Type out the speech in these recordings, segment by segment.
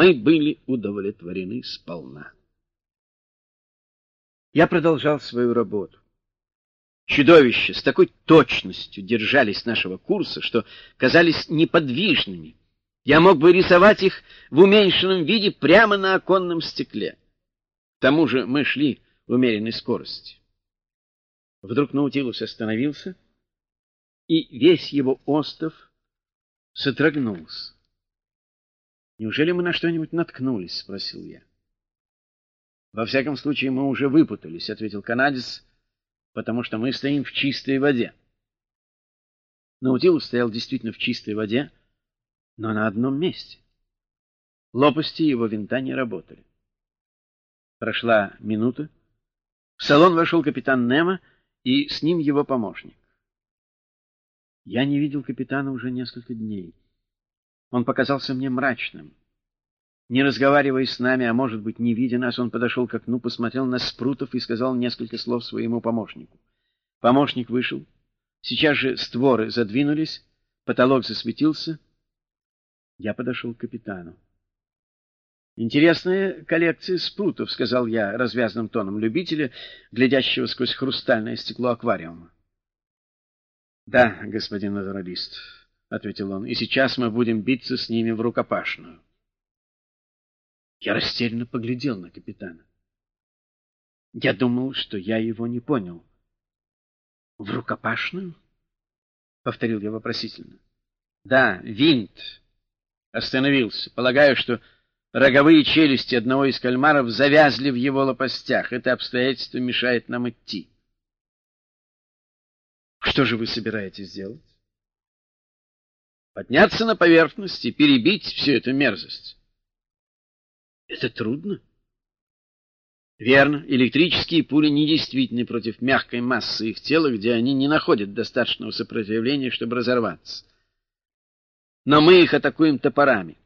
Мы были удовлетворены сполна. Я продолжал свою работу. Чудовища с такой точностью держались нашего курса, что казались неподвижными. Я мог бы рисовать их в уменьшенном виде прямо на оконном стекле. К тому же мы шли в умеренной скорости. Вдруг Наутилус остановился, и весь его остров содрогнулся. «Неужели мы на что-нибудь наткнулись?» — спросил я. «Во всяком случае, мы уже выпутались», — ответил канадец, «потому что мы стоим в чистой воде». Наутилус стоял действительно в чистой воде, но на одном месте. Лопасти его винта не работали. Прошла минута. В салон вошел капитан Немо и с ним его помощник. Я не видел капитана уже несколько дней. Он показался мне мрачным. Не разговаривая с нами, а может быть, не видя нас, он подошел к окну, посмотрел на Спрутов и сказал несколько слов своему помощнику. Помощник вышел. Сейчас же створы задвинулись, потолок засветился. Я подошел к капитану. «Интересная коллекция спрутов», — сказал я развязным тоном любителя, глядящего сквозь хрустальное стекло аквариума. «Да, господин натуралист», — ответил он, — «и сейчас мы будем биться с ними в рукопашную». Я растерянно поглядел на капитана. Я думал, что я его не понял. «В рукопашную?» — повторил я вопросительно. «Да, винт остановился. Полагаю, что роговые челюсти одного из кальмаров завязли в его лопастях. Это обстоятельство мешает нам идти». Что же вы собираетесь делать? Подняться на поверхность и перебить всю эту мерзость. Это трудно. Верно, электрические пули недействительны против мягкой массы их тела, где они не находят достаточного сопротивления, чтобы разорваться. Но мы их атакуем топорами.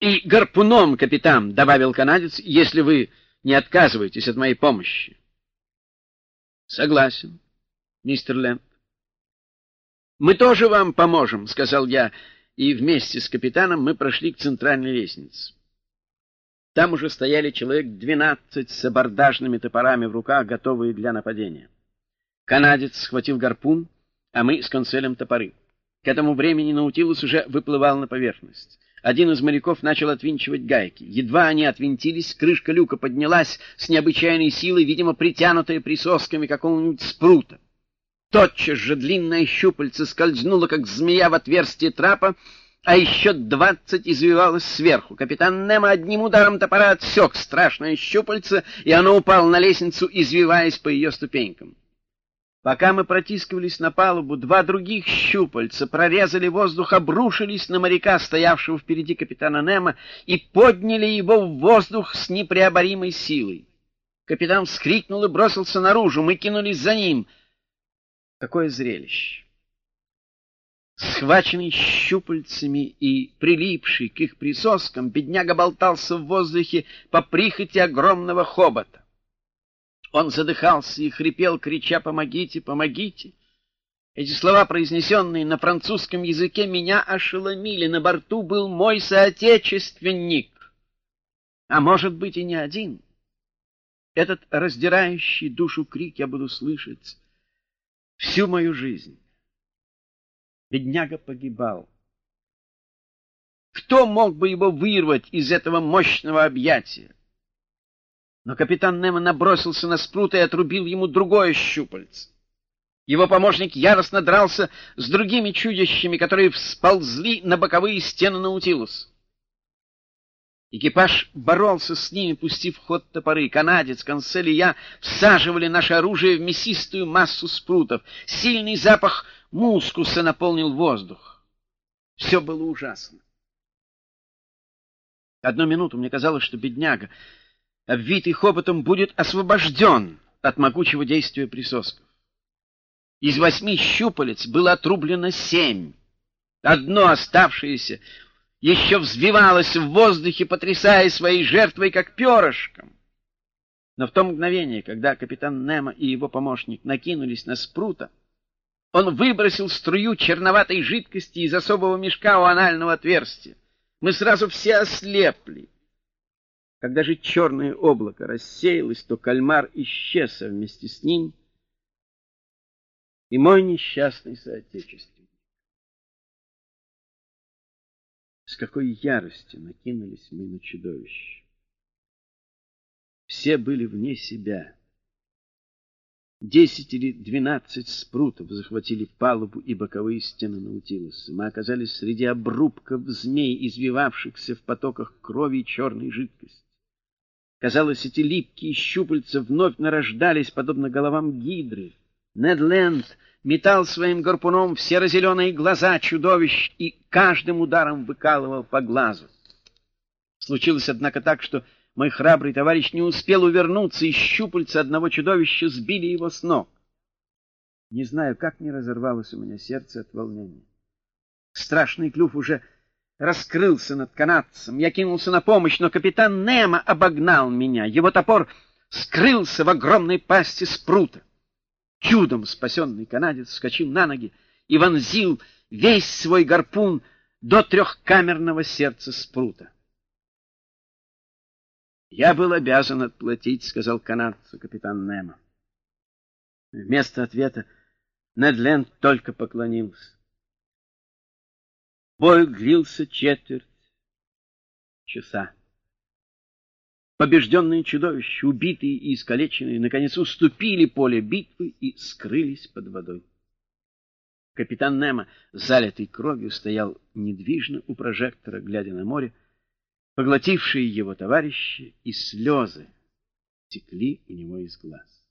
И гарпуном, капитан, — добавил канадец, — если вы не отказываетесь от моей помощи. Согласен мистер Лэнд. «Мы тоже вам поможем», — сказал я, и вместе с капитаном мы прошли к центральной лестнице. Там уже стояли человек двенадцать с абордажными топорами в руках, готовые для нападения. Канадец схватил гарпун, а мы с концелем топоры. К этому времени Наутилус уже выплывал на поверхность. Один из моряков начал отвинчивать гайки. Едва они отвинтились, крышка люка поднялась с необычайной силой, видимо, притянутая присосками какого-нибудь спрута. Тотчас же длинное щупальце скользнуло, как змея в отверстие трапа, а еще двадцать извивалось сверху. Капитан Немо одним ударом топора отсек страшное щупальце, и оно упало на лестницу, извиваясь по ее ступенькам. Пока мы протискивались на палубу, два других щупальца прорезали воздух, обрушились на моряка, стоявшего впереди капитана Немо, и подняли его в воздух с непреоборимой силой. Капитан вскрикнул и бросился наружу, мы кинулись за ним — Какое зрелище! Схваченный щупальцами и прилипший к их присоскам, бедняга болтался в воздухе по прихоти огромного хобота. Он задыхался и хрипел, крича «Помогите! Помогите!» Эти слова, произнесенные на французском языке, меня ошеломили. На борту был мой соотечественник, а может быть и не один. Этот раздирающий душу крик я буду слышать всю мою жизнь. Бедняга погибал. Кто мог бы его вырвать из этого мощного объятия? Но капитан Немо набросился на спрут и отрубил ему другое щупальце. Его помощник яростно дрался с другими чудищами, которые всползли на боковые стены Наутилус. Экипаж боролся с ними, пустив ход топоры. Канадец, консель и я всаживали наше оружие в мясистую массу спрутов. Сильный запах мускуса наполнил воздух. Все было ужасно. Одну минуту мне казалось, что бедняга, обвитый хоботом, будет освобожден от могучего действия присосков. Из восьми щупалец было отрублено семь. Одно оставшееся еще взвивалась в воздухе, потрясая своей жертвой, как перышком. Но в то мгновение, когда капитан Немо и его помощник накинулись на спрута, он выбросил струю черноватой жидкости из особого мешка у анального отверстия. Мы сразу все ослепли. Когда же черное облако рассеялось, то кальмар исчез, а вместе с ним и мой несчастный соотечественник. С какой яростью накинулись мы на чудовище. Все были вне себя. Десять или двенадцать спрутов захватили палубу и боковые стены Наутилуса. Мы оказались среди обрубков змей, извивавшихся в потоках крови и черной жидкости. Казалось, эти липкие щупальца вновь нарождались, подобно головам гидры. Нед Ленд метал своим гарпуном в серо-зеленые глаза чудовищ и каждым ударом выкалывал по глазу. Случилось, однако, так, что мой храбрый товарищ не успел увернуться, и щупальца одного чудовища сбили его с ног. Не знаю, как не разорвалось у меня сердце от волнения. Страшный клюв уже раскрылся над канадцем. Я кинулся на помощь, но капитан Немо обогнал меня. Его топор скрылся в огромной пасти спрута. Чудом спасенный канадец вскочил на ноги и вонзил весь свой гарпун до трехкамерного сердца спрута. «Я был обязан отплатить», — сказал канадцу капитан Немо. Вместо ответа Недленд только поклонился. Бой длился четверть часа. Побежденные чудовища, убитые и искалеченные, наконец уступили поле битвы и скрылись под водой. Капитан Немо, залитый кровью, стоял недвижно у прожектора, глядя на море, поглотившие его товарищи, и слезы текли у него из глаз.